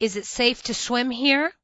Is it safe to swim here?"